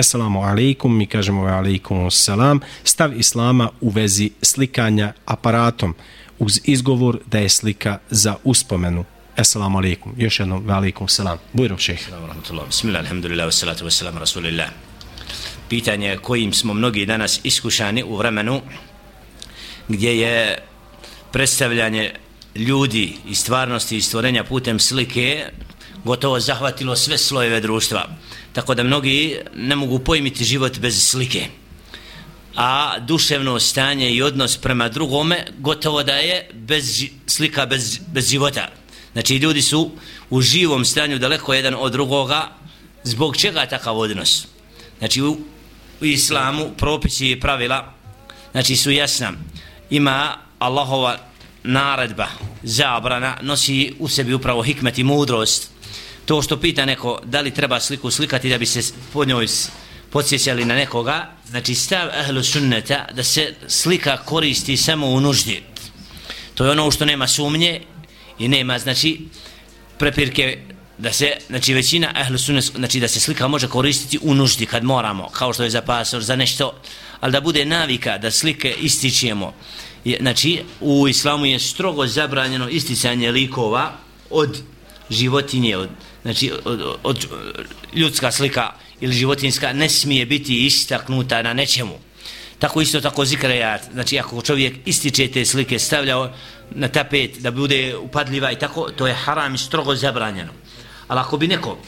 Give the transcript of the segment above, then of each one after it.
Assalamu alaikum, mi kažemo alaikum selam, stav islama u vezi slikanja aparatom uz izgovor da je slika za uspomenu. Assalamu alaikum, još jednom alaikum selam. Bujro šehr. Bismillah, alhamdulillah, wassalatu wassalam, rasulillah. Pitanje kojim smo mnogi danas iskušani u vremenu gdje je predstavljanje ljudi i stvarnosti i stvorenja putem slike gotovo zahvatilo sve slojeve društva. Tako da mnogi ne mogu pojmiti život bez slike. A duševno stanje i odnos prema drugome gotovo da je bez slika bez, bez života. Znači ljudi su u živom stanju daleko jedan od drugoga zbog čega takav odnos. Znači u, u islamu propisi i pravila znači su jasna. Ima Allahova naredba, zabrana, nosi u sebi upravo hikmet i mudrost. To što pita neko da li treba sliku slikati da bi se po njoj podsjećali na nekoga, znači stav ahlu sunneta da se slika koristi samo u nuždi. To je ono što nema sumnje i nema, znači, prepirke da se, znači većina ahlu sunnet, znači da se slika može koristiti u nuždi kad moramo, kao što je za pasor, za nešto, ali da bude navika da slike ističemo, je, znači u islamu je strogo zabranjeno isticanje likova od životinje od, znači od, od, od ljudska slika ili životinska ne smije biti istaknuta na nečemu. Tako isto tako zikrajat znači ako čovjek ističe te slike stavljao na tapet da bude upadljiva i tako to je haram i strogo zabranjeno. Ali ako bi neko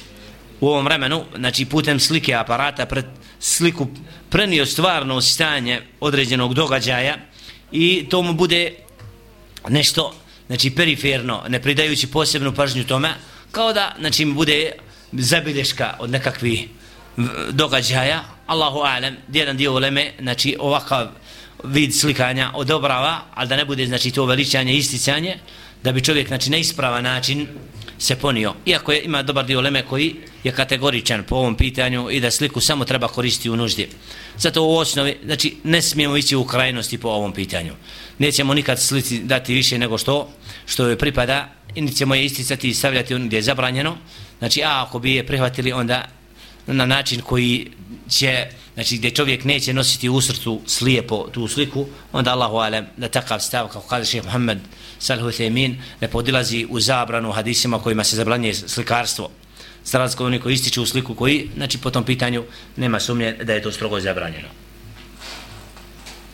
u ovom vremenu znači putem slike aparata pred sliku prenio stvarno stanje određenog događaja i to mu bude nešto znači periferno ne pridajući posebnu pažnju tome kao da znači bude zabilješka od nekakvih događaja. Allahu alem jedan dio uleme znači ovakav vid slikanja odobrava ali da ne bude znači to veličanje isticanje da bi čovjek znači na ispravan način se ponio. Iako je, ima dobar dio leme koji je kategoričan po ovom pitanju i da sliku samo treba koristiti u nuždi. Zato u osnovi, znači ne smijemo ići u krajnosti po ovom pitanju. Nećemo nikad slici dati više nego što što joj pripada i nećemo je isticati i stavljati gdje je zabranjeno. Znači, a ako bi je prihvatili onda na način koji će, znači gdje čovjek neće nositi u srcu slijepo tu sliku, onda Allahu alem da takav stav, kako kaže šeheh Muhammed salhu themin, ne podilazi u zabranu hadisima kojima se zabranje slikarstvo. Za razliku oni koji ističu u sliku koji, znači po tom pitanju nema sumnje da je to strogo zabranjeno.